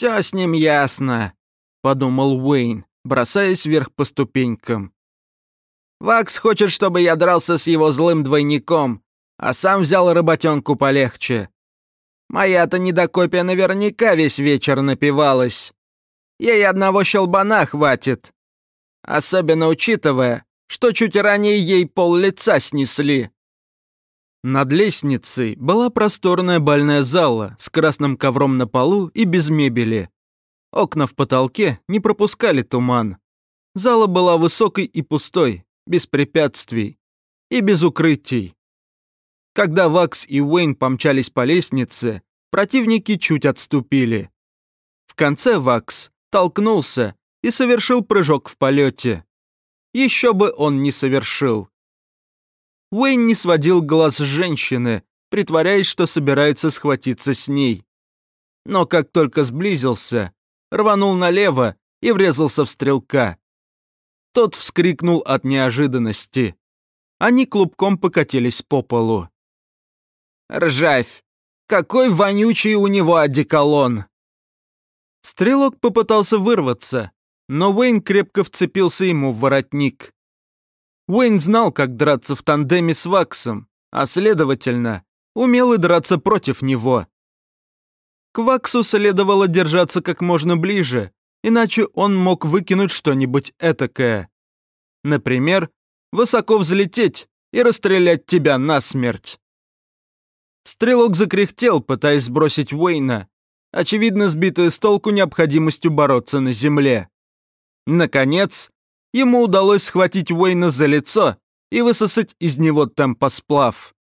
«Все с ним ясно», — подумал Уэйн, бросаясь вверх по ступенькам. «Вакс хочет, чтобы я дрался с его злым двойником, а сам взял работенку полегче. Моя-то недокопия наверняка весь вечер напивалась. Ей одного щелбана хватит. Особенно учитывая, что чуть ранее ей пол лица снесли. Над лестницей была просторная бальная зала с красным ковром на полу и без мебели. Окна в потолке не пропускали туман. Зала была высокой и пустой, без препятствий и без укрытий. Когда Вакс и Уэйн помчались по лестнице, противники чуть отступили. В конце Вакс толкнулся и совершил прыжок в полете. Еще бы он не совершил. Уэйн не сводил глаз с женщины, притворяясь, что собирается схватиться с ней. Но как только сблизился, рванул налево и врезался в стрелка. Тот вскрикнул от неожиданности. Они клубком покатились по полу. «Ржавь! Какой вонючий у него одеколон!» Стрелок попытался вырваться, но Уэйн крепко вцепился ему в воротник. Уэйн знал, как драться в тандеме с Ваксом, а следовательно, умел и драться против него. К Ваксу следовало держаться как можно ближе, иначе он мог выкинуть что-нибудь этакое. Например, высоко взлететь и расстрелять тебя насмерть. Стрелок закряхтел, пытаясь сбросить Уэйна, очевидно сбитый с толку необходимостью бороться на земле. Наконец, ему удалось схватить Уэйна за лицо и высосать из него темпосплав.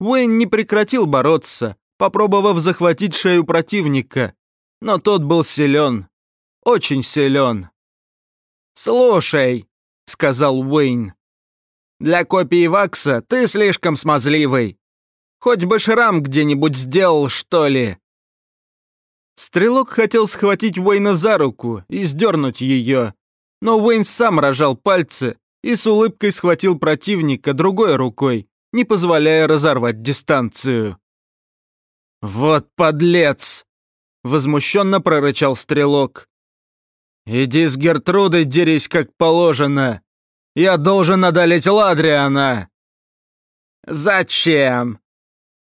Уэйн не прекратил бороться, попробовав захватить шею противника, но тот был силен, очень силен. «Слушай», — сказал Уэйн, — «для копии Вакса ты слишком смазливый. Хоть бы шрам где-нибудь сделал, что ли». Стрелок хотел схватить Уэйна за руку и сдернуть ее, но Уэйн сам рожал пальцы и с улыбкой схватил противника другой рукой, не позволяя разорвать дистанцию. «Вот подлец!» — возмущенно прорычал стрелок. «Иди с Гертрудой дерись как положено. Я должен одолеть Ладриана». «Зачем?»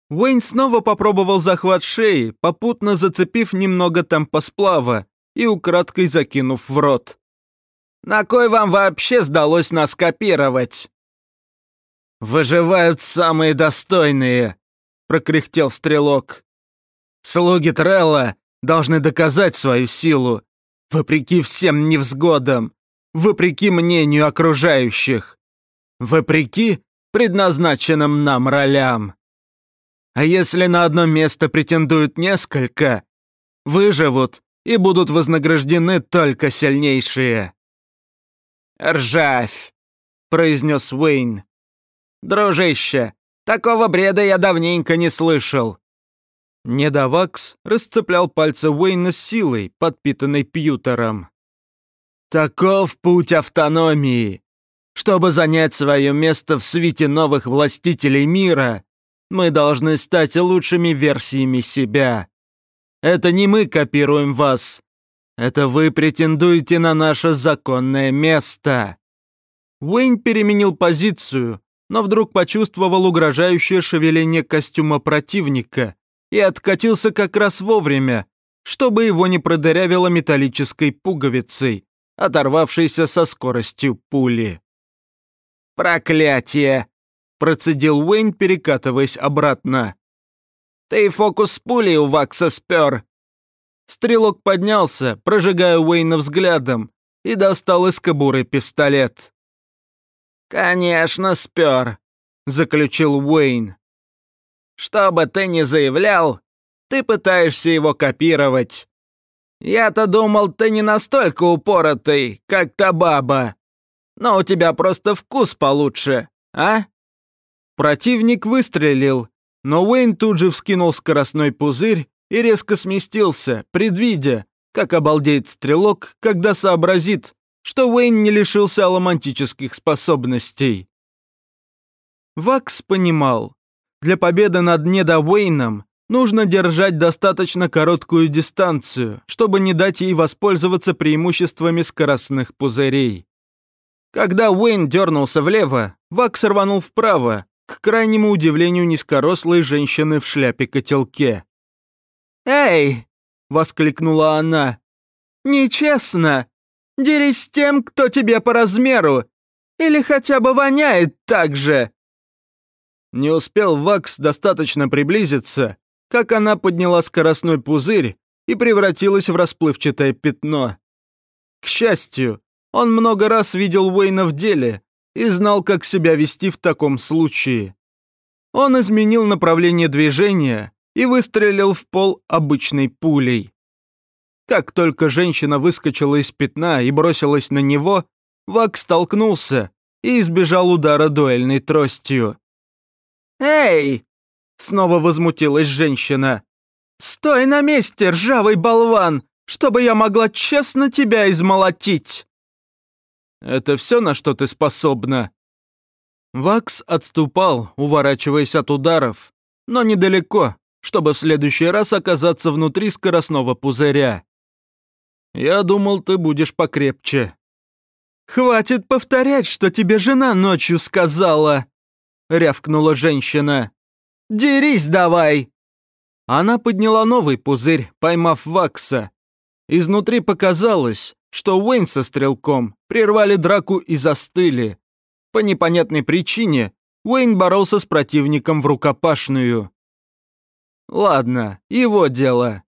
Уэйн снова попробовал захват шеи, попутно зацепив немного темпосплава и украдкой закинув в рот. «На кой вам вообще сдалось нас копировать?» «Выживают самые достойные», — прокряхтел стрелок. «Слуги Трелла должны доказать свою силу, вопреки всем невзгодам, вопреки мнению окружающих, вопреки предназначенным нам ролям. А если на одно место претендуют несколько, выживут и будут вознаграждены только сильнейшие. «Ржавь», — произнес Уэйн. «Дружище, такого бреда я давненько не слышал». Недовакс расцеплял пальцы Уэйна с силой, подпитанной Пьютером. «Таков путь автономии. Чтобы занять свое место в свите новых властителей мира, мы должны стать лучшими версиями себя. Это не мы копируем вас. Это вы претендуете на наше законное место». Уэйн переменил позицию, но вдруг почувствовал угрожающее шевеление костюма противника и откатился как раз вовремя, чтобы его не продырявило металлической пуговицей, оторвавшейся со скоростью пули. «Проклятие!» процедил Уэйн, перекатываясь обратно. «Ты фокус с пулей у Вакса спер!» Стрелок поднялся, прожигая Уэйна взглядом, и достал из кобуры пистолет. «Конечно, спер», — заключил Уэйн. «Что бы ты ни заявлял, ты пытаешься его копировать. Я-то думал, ты не настолько упоротый, как та баба. Но у тебя просто вкус получше, а?» Противник выстрелил, но Уэйн тут же вскинул скоростной пузырь и резко сместился, предвидя, как обалдеет стрелок, когда сообразит, что Уэйн не лишился аломантических способностей. Вакс понимал, для победы над Недо Уэйном нужно держать достаточно короткую дистанцию, чтобы не дать ей воспользоваться преимуществами скоростных пузырей. Когда Уэйн дернулся влево, Вакс рванул вправо, к крайнему удивлению низкорослой женщины в шляпе-котелке. «Эй!» — воскликнула она. «Нечестно! Дерись с тем, кто тебе по размеру! Или хотя бы воняет так же!» Не успел Вакс достаточно приблизиться, как она подняла скоростной пузырь и превратилась в расплывчатое пятно. К счастью, он много раз видел Уэйна в деле и знал, как себя вести в таком случае. Он изменил направление движения и выстрелил в пол обычной пулей. Как только женщина выскочила из пятна и бросилась на него, Вак столкнулся и избежал удара дуэльной тростью. «Эй!» — снова возмутилась женщина. «Стой на месте, ржавый болван, чтобы я могла честно тебя измолотить!» Это все, на что ты способна?» Вакс отступал, уворачиваясь от ударов, но недалеко, чтобы в следующий раз оказаться внутри скоростного пузыря. «Я думал, ты будешь покрепче». «Хватит повторять, что тебе жена ночью сказала!» — рявкнула женщина. «Дерись давай!» Она подняла новый пузырь, поймав Вакса. Изнутри показалось, что Уэйн со Стрелком прервали драку и застыли. По непонятной причине Уэйн боролся с противником в рукопашную. Ладно, его дело.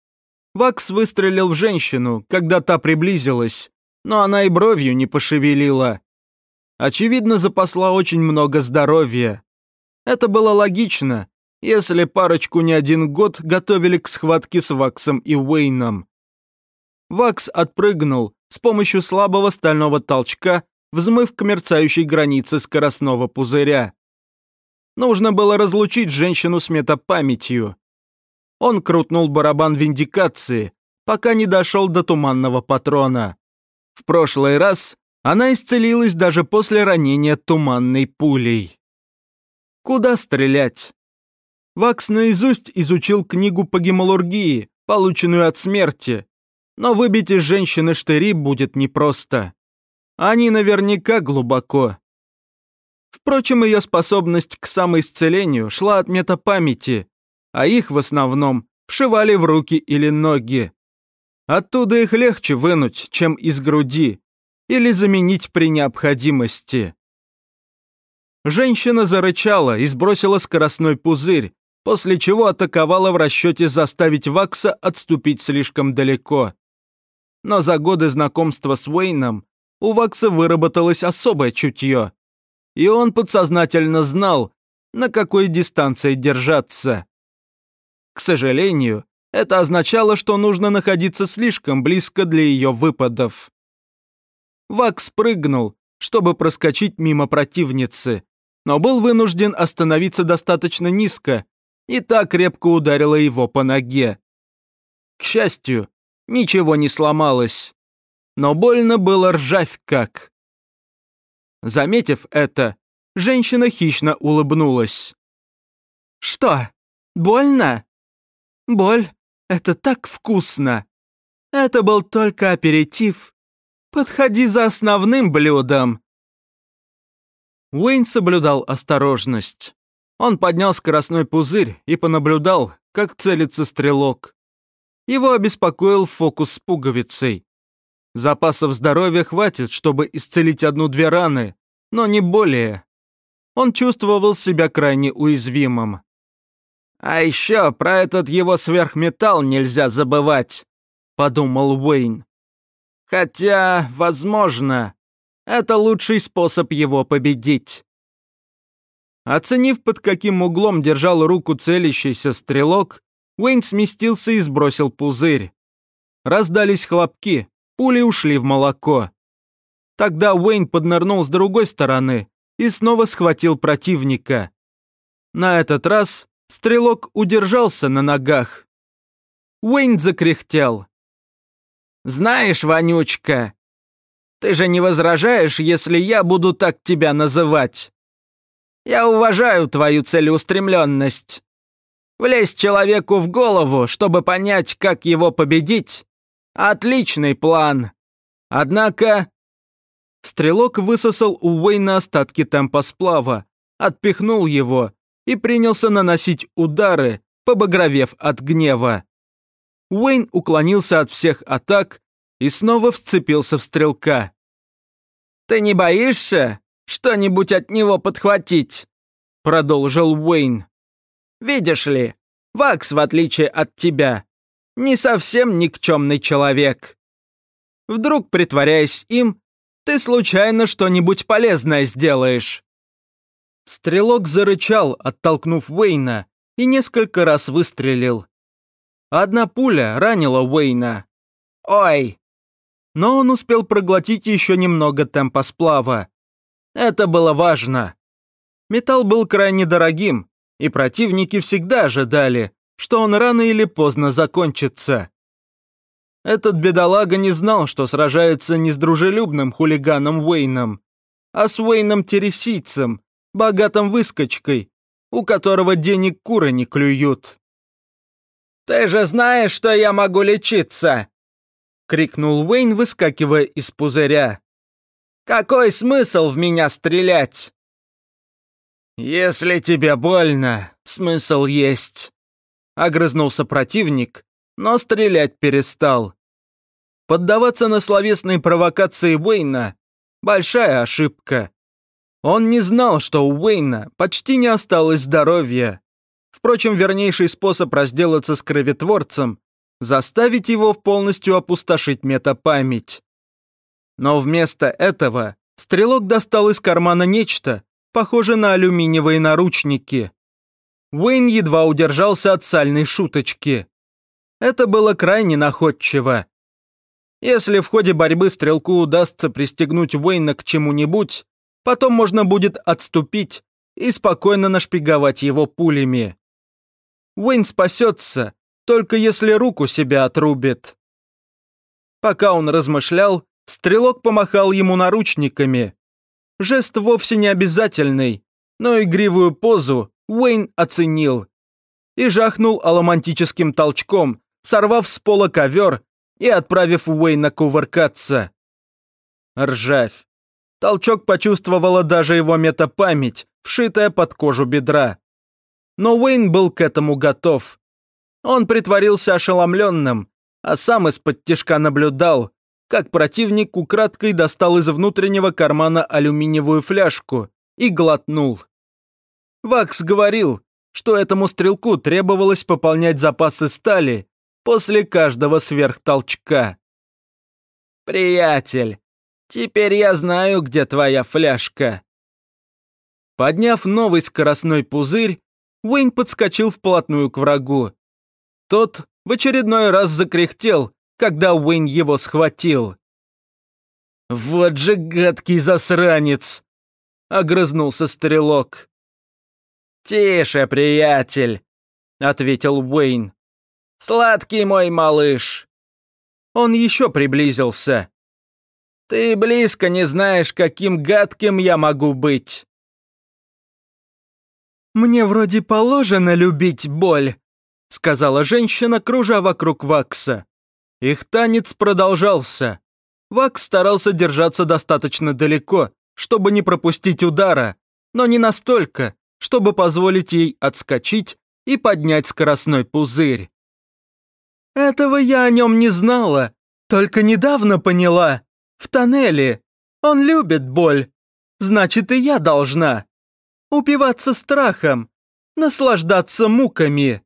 Вакс выстрелил в женщину, когда та приблизилась, но она и бровью не пошевелила. Очевидно, запасла очень много здоровья. Это было логично, если парочку не один год готовили к схватке с Ваксом и Уэйном. Вакс отпрыгнул с помощью слабого стального толчка, взмыв к мерцающей границе скоростного пузыря. Нужно было разлучить женщину с метапамятью. Он крутнул барабан виндикации, пока не дошел до туманного патрона. В прошлый раз она исцелилась даже после ранения туманной пулей. Куда стрелять? Вакс наизусть изучил книгу по гемалургии, полученную от смерти, но выбить из женщины штыри будет непросто. Они наверняка глубоко. Впрочем, ее способность к самоисцелению шла от метапамяти, а их в основном вшивали в руки или ноги. Оттуда их легче вынуть, чем из груди, или заменить при необходимости. Женщина зарычала и сбросила скоростной пузырь, после чего атаковала в расчете заставить Вакса отступить слишком далеко но за годы знакомства с Уэйном у Вакса выработалось особое чутье, и он подсознательно знал, на какой дистанции держаться. К сожалению, это означало, что нужно находиться слишком близко для ее выпадов. Вакс прыгнул, чтобы проскочить мимо противницы, но был вынужден остановиться достаточно низко, и так крепко ударила его по ноге. К счастью, ничего не сломалось. Но больно было ржавь как. Заметив это, женщина хищно улыбнулась. «Что, больно?» «Боль — это так вкусно! Это был только аперитив. Подходи за основным блюдом!» Уэйн соблюдал осторожность. Он поднял скоростной пузырь и понаблюдал, как целится стрелок. Его обеспокоил фокус с пуговицей. Запасов здоровья хватит, чтобы исцелить одну-две раны, но не более. Он чувствовал себя крайне уязвимым. «А еще про этот его сверхметалл нельзя забывать», — подумал Уэйн. «Хотя, возможно, это лучший способ его победить». Оценив, под каким углом держал руку целящийся стрелок, Уэйн сместился и сбросил пузырь. Раздались хлопки, пули ушли в молоко. Тогда Уэйн поднырнул с другой стороны и снова схватил противника. На этот раз стрелок удержался на ногах. Уэйн закряхтел. «Знаешь, Вонючка, ты же не возражаешь, если я буду так тебя называть? Я уважаю твою целеустремленность. Влезть человеку в голову, чтобы понять, как его победить – отличный план. Однако Стрелок высосал у Уэйна остатки темпа сплава, отпихнул его и принялся наносить удары, побагровев от гнева. Уэйн уклонился от всех атак и снова вцепился в стрелка. «Ты не боишься что-нибудь от него подхватить?» Продолжил Уэйн. «Видишь ли, Вакс, в отличие от тебя, не совсем никчемный человек. Вдруг, притворяясь им, ты случайно что-нибудь полезное сделаешь?» Стрелок зарычал, оттолкнув Уэйна, и несколько раз выстрелил. Одна пуля ранила Уэйна. «Ой!» Но он успел проглотить еще немного темпа сплава. Это было важно. Металл был крайне дорогим, и противники всегда ожидали, что он рано или поздно закончится. Этот бедолага не знал, что сражается не с дружелюбным хулиганом Уэйном, а с Уэйном Тересийцем, богатым выскочкой, у которого денег куры не клюют. «Ты же знаешь, что я могу лечиться!» — крикнул Уэйн, выскакивая из пузыря. «Какой смысл в меня стрелять?» «Если тебе больно, смысл есть», — огрызнулся противник, но стрелять перестал. Поддаваться на словесные провокации Уэйна – большая ошибка. Он не знал, что у Уэйна почти не осталось здоровья. Впрочем, вернейший способ разделаться с кровотворцем – заставить его полностью опустошить метапамять. Но вместо этого стрелок достал из кармана нечто, похожее на алюминиевые наручники. Уэйн едва удержался от сальной шуточки. Это было крайне находчиво. Если в ходе борьбы стрелку удастся пристегнуть Уэйна к чему-нибудь, потом можно будет отступить и спокойно нашпиговать его пулями. Уэйн спасется, только если руку себя отрубит. Пока он размышлял, стрелок помахал ему наручниками. Жест вовсе не обязательный, но игривую позу Уэйн оценил и жахнул аломантическим толчком, сорвав с пола ковер и отправив Уэйна кувыркаться. Ржавь. Толчок почувствовала даже его метапамять, вшитая под кожу бедра. Но Уэйн был к этому готов. Он притворился ошеломленным, а сам из-под тишка наблюдал, как противник украдкой достал из внутреннего кармана алюминиевую фляжку и глотнул. Вакс говорил, что этому стрелку требовалось пополнять запасы стали после каждого сверхтолчка. «Приятель, теперь я знаю, где твоя фляжка». Подняв новый скоростной пузырь, Уэйн подскочил вплотную к врагу. Тот в очередной раз закряхтел, когда Уэйн его схватил. «Вот же гадкий засранец!» — огрызнулся стрелок. «Тише, приятель!» — ответил Уэйн. Сладкий мой малыш!» Он еще приблизился. «Ты близко не знаешь, каким гадким я могу быть!» «Мне вроде положено любить боль», — сказала женщина, кружа вокруг Вакса. Их танец продолжался. Вакс старался держаться достаточно далеко, чтобы не пропустить удара, но не настолько, чтобы позволить ей отскочить и поднять скоростной пузырь. Этого я о нем не знала, только недавно поняла. В тоннеле. Он любит боль. Значит, и я должна. Упиваться страхом, наслаждаться муками.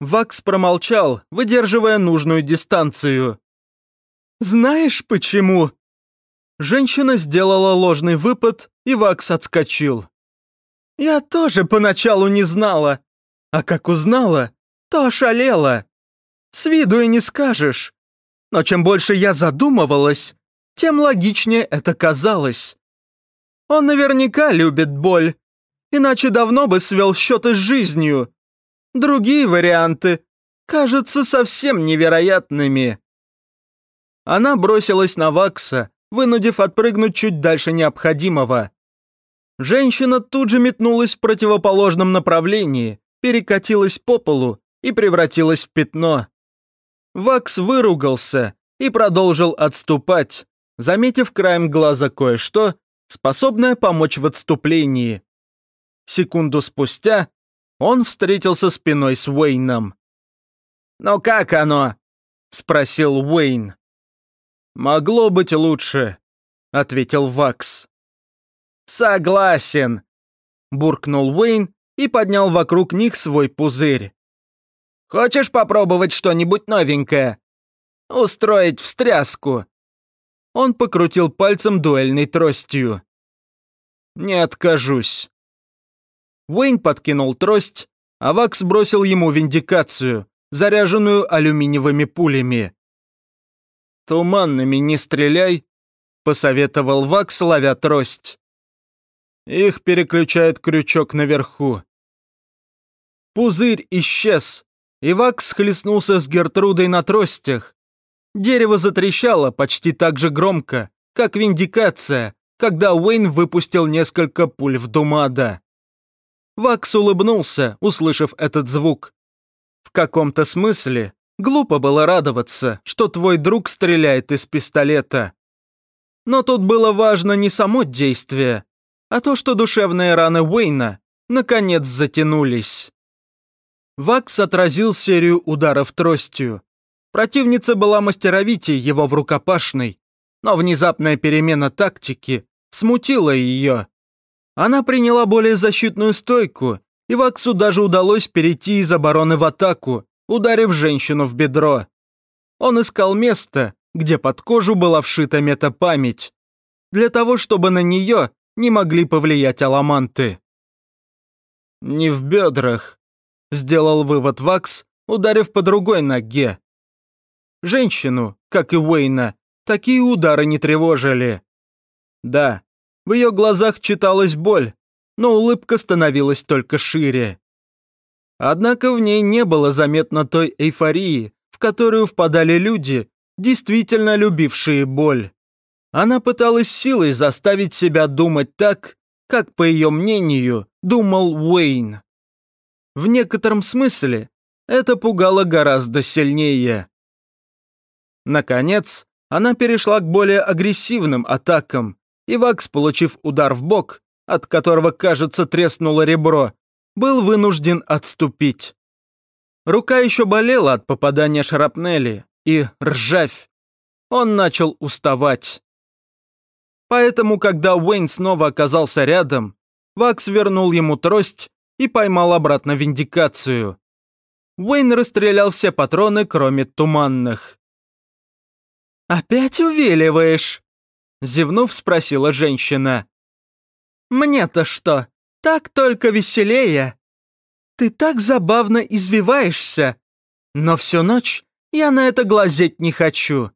Вакс промолчал, выдерживая нужную дистанцию. «Знаешь почему?» Женщина сделала ложный выпад, и Вакс отскочил. «Я тоже поначалу не знала, а как узнала, то ошалела. С виду и не скажешь. Но чем больше я задумывалась, тем логичнее это казалось. Он наверняка любит боль, иначе давно бы свел счеты с жизнью. Другие варианты кажутся совсем невероятными. Она бросилась на Вакса, вынудив отпрыгнуть чуть дальше необходимого. Женщина тут же метнулась в противоположном направлении, перекатилась по полу и превратилась в пятно. Вакс выругался и продолжил отступать, заметив краем глаза кое-что, способное помочь в отступлении. Секунду спустя он встретился спиной с Уэйном. «Ну как оно?» — спросил Уэйн. «Могло быть лучше», — ответил Вакс. «Согласен», — буркнул Уэйн и поднял вокруг них свой пузырь. «Хочешь попробовать что-нибудь новенькое? Устроить встряску?» Он покрутил пальцем дуэльной тростью. «Не откажусь». Уэйн подкинул трость, а Вакс бросил ему виндикацию, заряженную алюминиевыми пулями. «Туманными не стреляй», — посоветовал Вакс, ловя трость. Их переключает крючок наверху. Пузырь исчез, и Вакс схлестнулся с Гертрудой на тростях. Дерево затрещало почти так же громко, как виндикация, когда Уэйн выпустил несколько пуль в Думада. Вакс улыбнулся, услышав этот звук. В каком-то смысле глупо было радоваться, что твой друг стреляет из пистолета. Но тут было важно не само действие, а то, что душевные раны Уэйна наконец затянулись. Вакс отразил серию ударов тростью. Противница была мастеровитей его в рукопашной, но внезапная перемена тактики смутила ее. Она приняла более защитную стойку, и Ваксу даже удалось перейти из обороны в атаку, ударив женщину в бедро. Он искал место, где под кожу была вшита метапамять, для того, чтобы на нее не могли повлиять аламанты. «Не в бедрах», — сделал вывод Вакс, ударив по другой ноге. Женщину, как и Уэйна, такие удары не тревожили. Да, в ее глазах читалась боль, но улыбка становилась только шире. Однако в ней не было заметно той эйфории, в которую впадали люди, действительно любившие боль. Она пыталась силой заставить себя думать так, как, по ее мнению, думал Уэйн. В некотором смысле это пугало гораздо сильнее. Наконец, она перешла к более агрессивным атакам, и Вакс, получив удар в бок, от которого, кажется, треснуло ребро, был вынужден отступить. Рука еще болела от попадания шрапнели, и ржавь. Он начал уставать. Поэтому, когда Уэйн снова оказался рядом, Вакс вернул ему трость и поймал обратно виндикацию. Уэйн расстрелял все патроны, кроме туманных. «Опять увиливаешь?» Зевнув, спросила женщина. «Мне-то что? Так только веселее. Ты так забавно извиваешься. Но всю ночь я на это глазеть не хочу».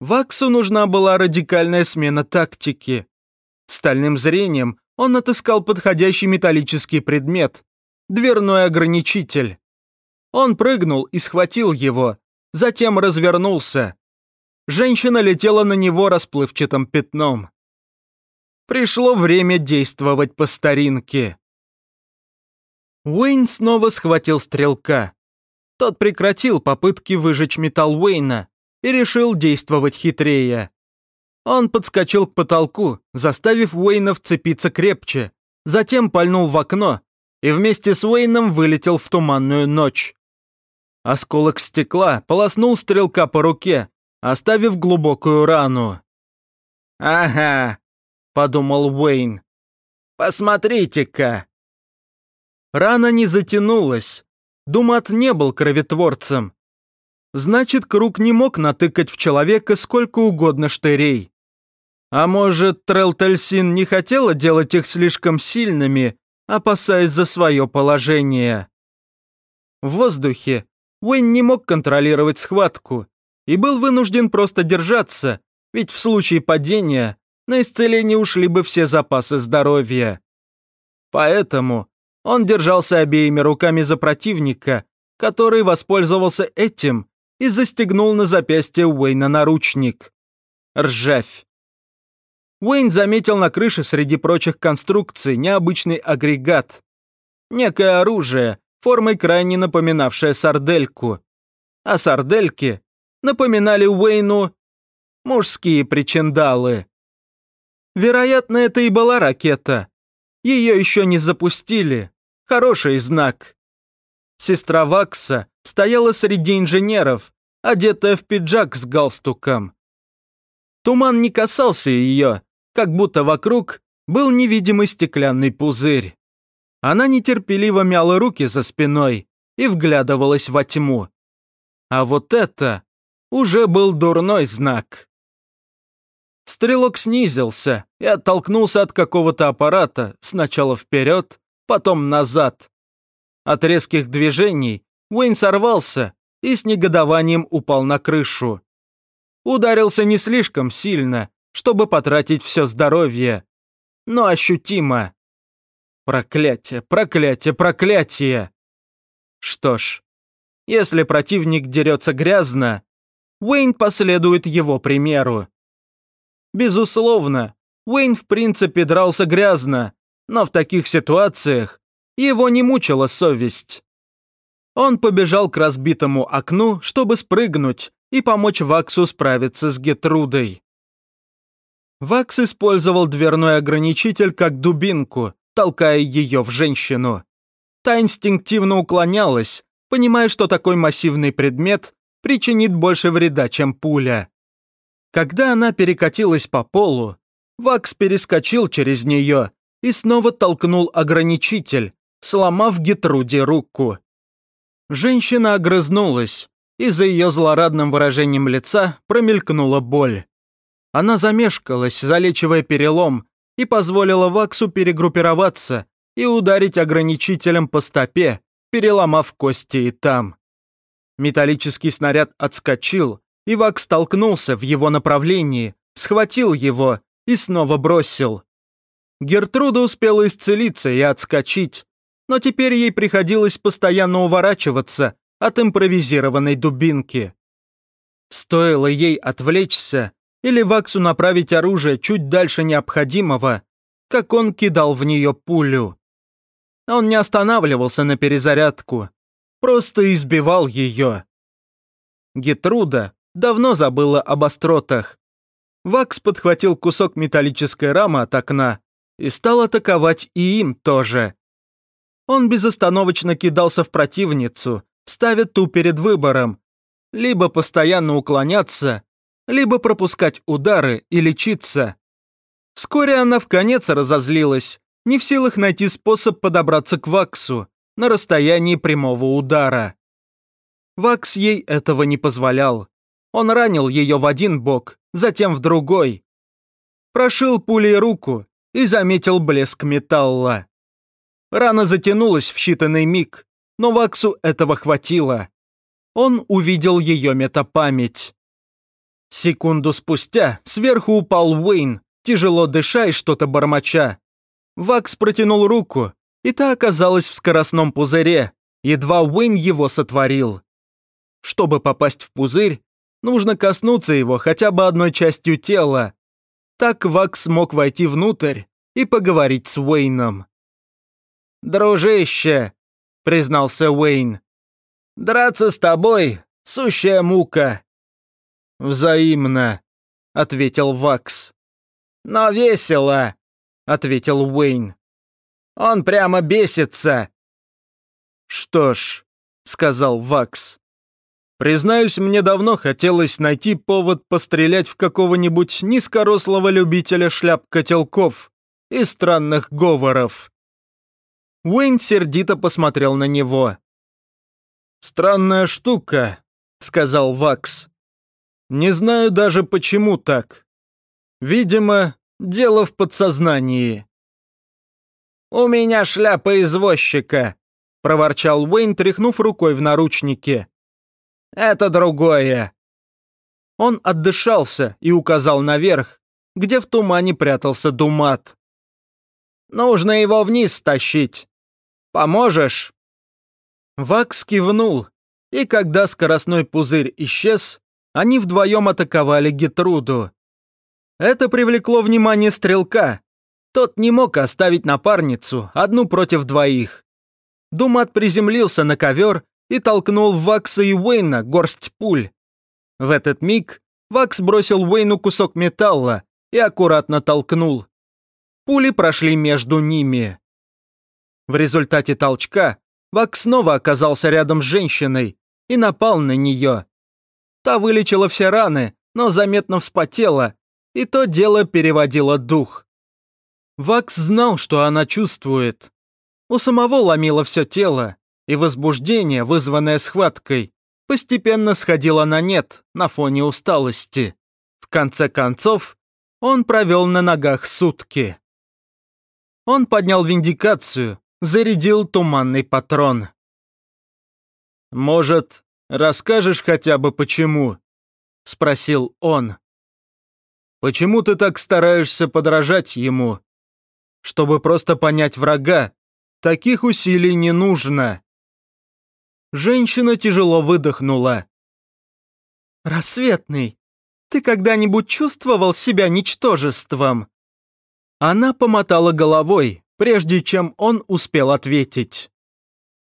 Ваксу нужна была радикальная смена тактики. Стальным зрением он отыскал подходящий металлический предмет – дверной ограничитель. Он прыгнул и схватил его, затем развернулся. Женщина летела на него расплывчатым пятном. Пришло время действовать по старинке. Уэйн снова схватил стрелка. Тот прекратил попытки выжечь металл Уэйна и решил действовать хитрее. Он подскочил к потолку, заставив Уэйна вцепиться крепче, затем пальнул в окно и вместе с Уэйном вылетел в туманную ночь. Осколок стекла полоснул стрелка по руке, оставив глубокую рану. «Ага», — подумал Уэйн. «Посмотрите-ка». Рана не затянулась. Думат не был кровотворцем. Значит, круг не мог натыкать в человека сколько угодно штырей. А может, Трелтельсин не хотела делать их слишком сильными, опасаясь за свое положение? В воздухе Уэйн не мог контролировать схватку, и был вынужден просто держаться, ведь в случае падения на исцеление ушли бы все запасы здоровья. Поэтому он держался обеими руками за противника, который воспользовался этим и застегнул на запястье Уэйна наручник. Ржавь. Уэйн заметил на крыше среди прочих конструкций необычный агрегат. некое оружие, формой крайне напоминавшее сардельку. А сардельки напоминали Уэйну мужские причиндалы. Вероятно, это и была ракета. Ее еще не запустили. Хороший знак. Сестра Вакса стояла среди инженеров, одетая в пиджак с галстуком. Туман не касался ее, как будто вокруг был невидимый стеклянный пузырь. Она нетерпеливо мяла руки за спиной и вглядывалась во тьму. А вот это уже был дурной знак. Стрелок снизился и оттолкнулся от какого-то аппарата, сначала вперед, потом назад. От резких движений Уэйн сорвался и с негодованием упал на крышу. Ударился не слишком сильно, чтобы потратить все здоровье, но ощутимо. Проклятие, проклятие, проклятие! Что ж, если противник дерется грязно, Уэйн последует его примеру. Безусловно, Уэйн в принципе дрался грязно, но в таких ситуациях его не мучила совесть. Он побежал к разбитому окну, чтобы спрыгнуть и помочь Ваксу справиться с Гетрудой. Вакс использовал дверной ограничитель как дубинку, толкая ее в женщину. Та инстинктивно уклонялась, понимая, что такой массивный предмет причинит больше вреда, чем пуля. Когда она перекатилась по полу, Вакс перескочил через нее и снова толкнул ограничитель, сломав Гетруде руку. Женщина огрызнулась, и за ее злорадным выражением лица промелькнула боль. Она замешкалась, залечивая перелом, и позволила Ваксу перегруппироваться и ударить ограничителем по стопе, переломав кости и там. Металлический снаряд отскочил, и Вакс столкнулся в его направлении, схватил его и снова бросил. Гертруда успела исцелиться и отскочить, но теперь ей приходилось постоянно уворачиваться от импровизированной дубинки. Стоило ей отвлечься или Ваксу направить оружие чуть дальше необходимого, как он кидал в нее пулю. Он не останавливался на перезарядку, просто избивал ее. Гетруда давно забыла об остротах. Вакс подхватил кусок металлической рамы от окна и стал атаковать и им тоже. Он безостановочно кидался в противницу, ставя ту перед выбором. Либо постоянно уклоняться, либо пропускать удары и лечиться. Вскоре она в конец разозлилась, не в силах найти способ подобраться к Ваксу на расстоянии прямого удара. Вакс ей этого не позволял. Он ранил ее в один бок, затем в другой. Прошил пулей руку и заметил блеск металла. Рана затянулась в считанный миг, но Ваксу этого хватило. Он увидел ее метапамять. Секунду спустя сверху упал Уэйн, тяжело дыша и что-то бормоча. Вакс протянул руку, и та оказалась в скоростном пузыре, едва Уэйн его сотворил. Чтобы попасть в пузырь, нужно коснуться его хотя бы одной частью тела. Так Вакс смог войти внутрь и поговорить с Уэйном. «Дружище», — признался Уэйн, — «драться с тобой — сущая мука». «Взаимно», — ответил Вакс. «Но весело», — ответил Уэйн. «Он прямо бесится». «Что ж», — сказал Вакс, — «признаюсь, мне давно хотелось найти повод пострелять в какого-нибудь низкорослого любителя шляп-котелков и странных говоров». Уэйн сердито посмотрел на него. «Странная штука», — сказал Вакс. «Не знаю даже, почему так. Видимо, дело в подсознании». «У меня шляпа извозчика», — проворчал Уэйн, тряхнув рукой в наручнике. «Это другое». Он отдышался и указал наверх, где в тумане прятался Думат. «Нужно его вниз тащить. Поможешь?» Вакс кивнул, и когда скоростной пузырь исчез, они вдвоем атаковали Гетруду. Это привлекло внимание стрелка. Тот не мог оставить напарницу одну против двоих. Думат приземлился на ковер и толкнул Вакса и Уэйна горсть пуль. В этот миг Вакс бросил Уэйну кусок металла и аккуратно толкнул. Пули прошли между ними. В результате толчка Вакс снова оказался рядом с женщиной и напал на нее. Та вылечила все раны, но заметно вспотела, и то дело переводило дух. Вакс знал, что она чувствует. У самого ломило все тело, и возбуждение, вызванное схваткой, постепенно сходило на нет на фоне усталости. В конце концов, он провел на ногах сутки. Он поднял виндикацию, зарядил туманный патрон. «Может, расскажешь хотя бы почему?» — спросил он. «Почему ты так стараешься подражать ему? Чтобы просто понять врага, таких усилий не нужно». Женщина тяжело выдохнула. «Рассветный, ты когда-нибудь чувствовал себя ничтожеством?» Она помотала головой, прежде чем он успел ответить.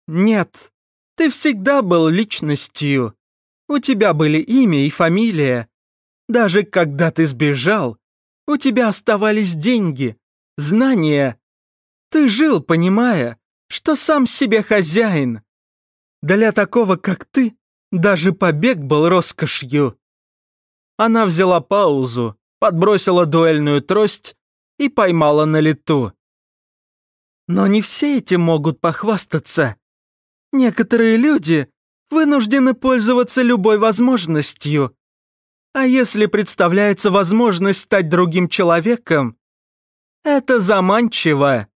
«Нет, ты всегда был личностью. У тебя были имя и фамилия. Даже когда ты сбежал, у тебя оставались деньги, знания. Ты жил, понимая, что сам себе хозяин. Для такого, как ты, даже побег был роскошью. Она взяла паузу, подбросила дуэльную трость и поймала на лету. Но не все этим могут похвастаться. Некоторые люди вынуждены пользоваться любой возможностью. А если представляется возможность стать другим человеком, это заманчиво.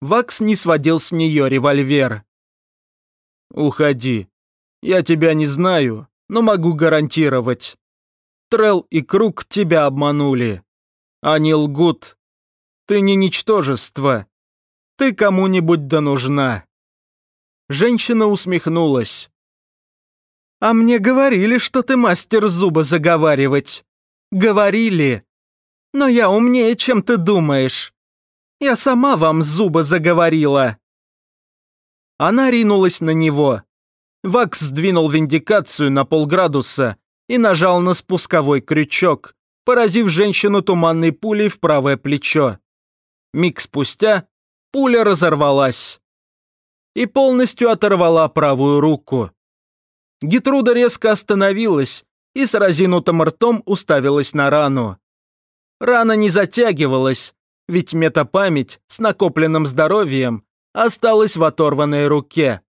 Вакс не сводил с нее револьвер. «Уходи. Я тебя не знаю, но могу гарантировать. Трел и Круг тебя обманули. Они лгут. Ты не ничтожество. Ты кому-нибудь да нужна». Женщина усмехнулась. «А мне говорили, что ты мастер зуба заговаривать. Говорили. Но я умнее, чем ты думаешь. Я сама вам зуба заговорила». Она ринулась на него. Вакс сдвинул виндикацию на полградуса и нажал на спусковой крючок, поразив женщину туманной пулей в правое плечо. Миг спустя пуля разорвалась и полностью оторвала правую руку. Гитруда резко остановилась и с разинутым ртом уставилась на рану. Рана не затягивалась, ведь метапамять с накопленным здоровьем осталась в оторванной руке.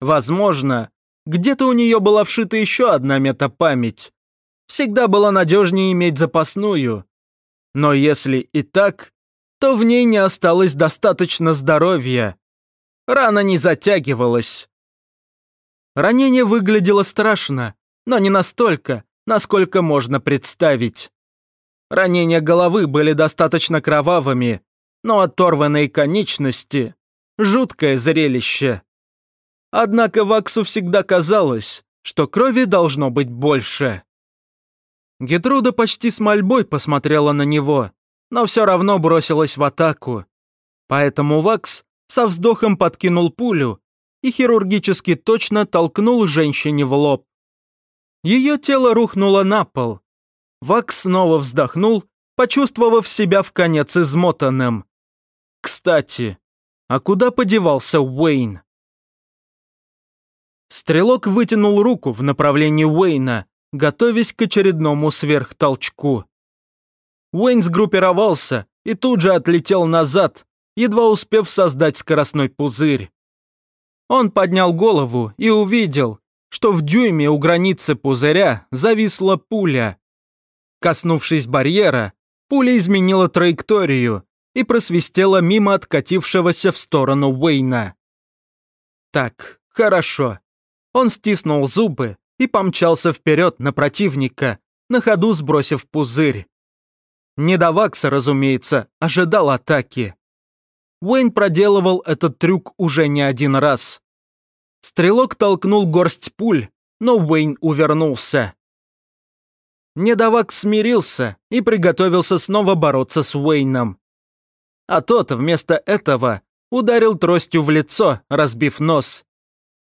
Возможно, где-то у нее была вшита еще одна метапамять. Всегда было надежнее иметь запасную. Но если и так, то в ней не осталось достаточно здоровья. Рана не затягивалась. Ранение выглядело страшно, но не настолько, насколько можно представить. Ранения головы были достаточно кровавыми, но оторванные конечности – жуткое зрелище. Однако Ваксу всегда казалось, что крови должно быть больше. Гетруда почти с мольбой посмотрела на него, но все равно бросилась в атаку. Поэтому Вакс со вздохом подкинул пулю и хирургически точно толкнул женщине в лоб. Ее тело рухнуло на пол. Вакс снова вздохнул, почувствовав себя в конец измотанным. Кстати, а куда подевался Уэйн? Стрелок вытянул руку в направлении Уэйна, готовясь к очередному сверхтолчку. Уэйн сгруппировался и тут же отлетел назад, едва успев создать скоростной пузырь. Он поднял голову и увидел, что в дюйме у границы пузыря зависла пуля. Коснувшись барьера, пуля изменила траекторию и просвистела мимо откатившегося в сторону Уэйна. Так, хорошо. Он стиснул зубы и помчался вперед на противника, на ходу сбросив пузырь. Недовакса, разумеется, ожидал атаки. Уэйн проделывал этот трюк уже не один раз. Стрелок толкнул горсть пуль, но Уэйн увернулся. Недовак смирился и приготовился снова бороться с Уэйном. А тот вместо этого ударил тростью в лицо, разбив нос.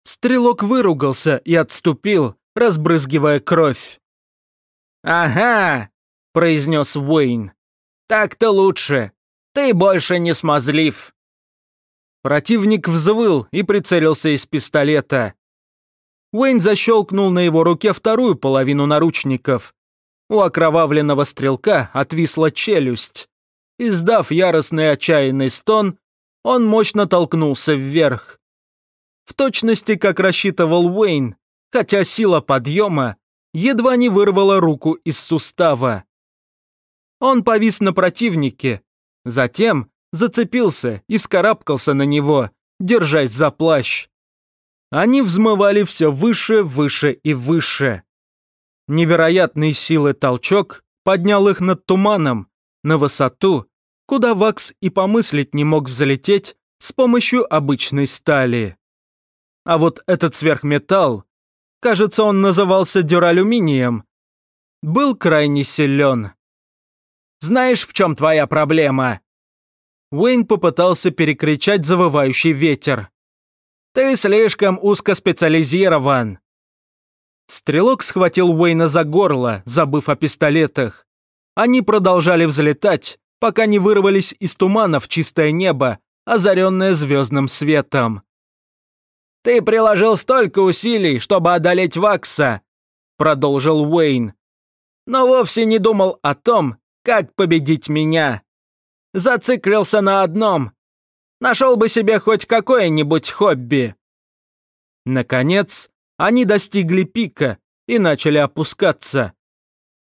Стрелок выругался и отступил, разбрызгивая кровь. «Ага», — произнес Уэйн. «Так-то лучше. Ты больше не смазлив». Противник взвыл и прицелился из пистолета. Уэйн защелкнул на его руке вторую половину наручников. У окровавленного стрелка отвисла челюсть. Издав яростный отчаянный стон, он мощно толкнулся вверх. В точности, как рассчитывал Уэйн, хотя сила подъема едва не вырвала руку из сустава. Он повис на противнике, затем зацепился и вскарабкался на него, держась за плащ. Они взмывали все выше, выше и выше. Невероятной силы толчок поднял их над туманом, на высоту, куда Вакс и помыслить не мог взлететь с помощью обычной стали. А вот этот сверхметалл, кажется, он назывался дюралюминием, был крайне силен. «Знаешь, в чем твоя проблема?» Уэйн попытался перекричать завывающий ветер. «Ты слишком узкоспециализирован!» Стрелок схватил Уэйна за горло, забыв о пистолетах. Они продолжали взлетать, пока не вырвались из тумана в чистое небо, озаренное звездным светом. «Ты приложил столько усилий, чтобы одолеть Вакса», — продолжил Уэйн. «Но вовсе не думал о том, как победить меня. Зациклился на одном. Нашел бы себе хоть какое-нибудь хобби». Наконец, они достигли пика и начали опускаться.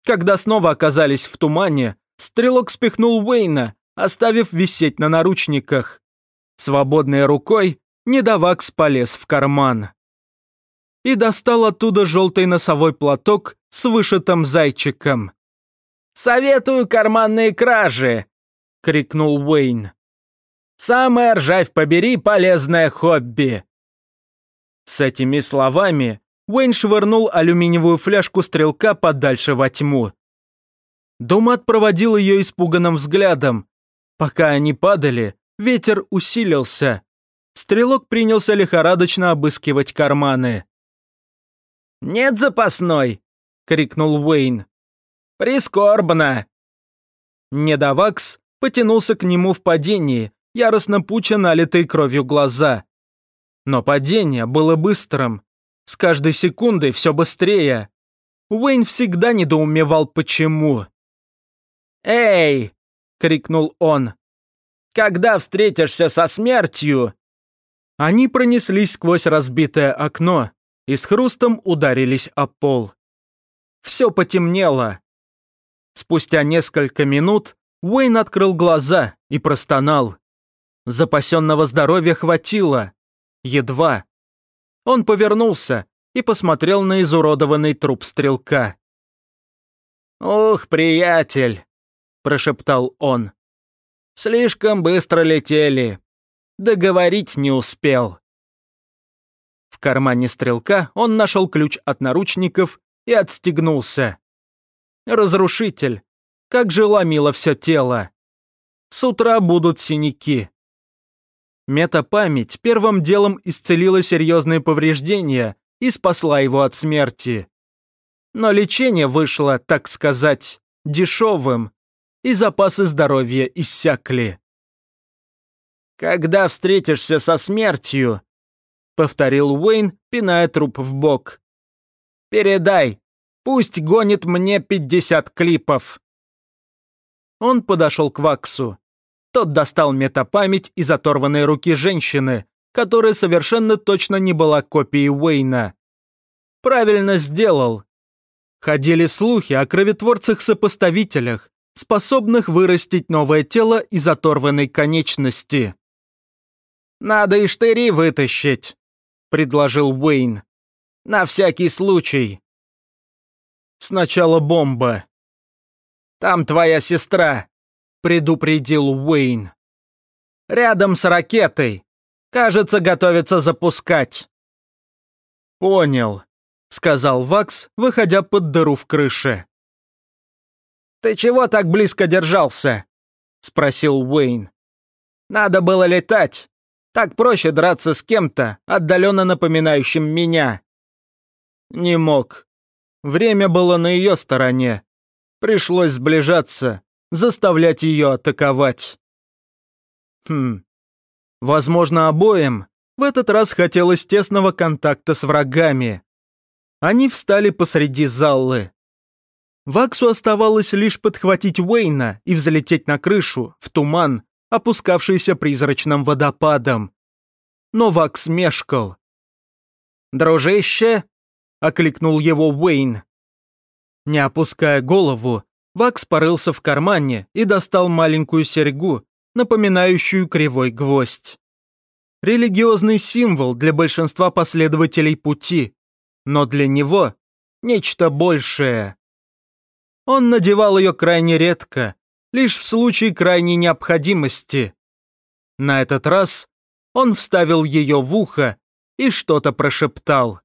Когда снова оказались в тумане, стрелок спихнул Уэйна, оставив висеть на наручниках. Свободной рукой Недовакс полез в карман. И достал оттуда желтый носовой платок с вышитым зайчиком. «Советую карманные кражи!» — крикнул Уэйн. «Самое ржавь побери полезное хобби!» С этими словами Уэйн швырнул алюминиевую фляжку стрелка подальше во тьму. Думат проводил ее испуганным взглядом. Пока они падали, ветер усилился. Стрелок принялся лихорадочно обыскивать карманы. «Нет запасной!» — крикнул Уэйн. «Прискорбно!» Недовакс потянулся к нему в падении, яростно пуча налитые кровью глаза. Но падение было быстрым. С каждой секундой все быстрее. Уэйн всегда недоумевал, почему. «Эй!» — крикнул он. «Когда встретишься со смертью?» Они пронеслись сквозь разбитое окно и с хрустом ударились о пол. Все потемнело. Спустя несколько минут Уэйн открыл глаза и простонал. Запасенного здоровья хватило. Едва. Он повернулся и посмотрел на изуродованный труп стрелка. «Ух, приятель!» – прошептал он. «Слишком быстро летели. Договорить не успел». В кармане стрелка он нашел ключ от наручников и отстегнулся. Разрушитель. Как же ломило все тело. С утра будут синяки. Метапамять первым делом исцелила серьезные повреждения и спасла его от смерти. Но лечение вышло, так сказать, дешевым, и запасы здоровья иссякли. «Когда встретишься со смертью», — повторил Уэйн, пиная труп в бок. «Передай, пусть гонит мне пятьдесят клипов». Он подошел к Ваксу. Тот достал метапамять из оторванной руки женщины, которая совершенно точно не была копией Уэйна. Правильно сделал. Ходили слухи о кроветворцах-сопоставителях, способных вырастить новое тело из оторванной конечности. «Надо и штыри вытащить», — предложил Уэйн. «На всякий случай». «Сначала бомба». «Там твоя сестра», предупредил Уэйн. «Рядом с ракетой. Кажется, готовится запускать». «Понял», — сказал Вакс, выходя под дыру в крыше. «Ты чего так близко держался?» — спросил Уэйн. «Надо было летать. Так проще драться с кем-то, отдаленно напоминающим меня. Не мог. Время было на ее стороне. Пришлось сближаться, заставлять ее атаковать. Хм. Возможно, обоим в этот раз хотелось тесного контакта с врагами. Они встали посреди залы. Ваксу оставалось лишь подхватить Уэйна и взлететь на крышу, в туман, опускавшийся призрачным водопадом. Но Вакс мешкал. «Дружище!» — окликнул его Уэйн. Не опуская голову, Вакс порылся в кармане и достал маленькую серьгу, напоминающую кривой гвоздь. Религиозный символ для большинства последователей пути, но для него нечто большее. Он надевал ее крайне редко, лишь в случае крайней необходимости. На этот раз он вставил ее в ухо и что-то прошептал.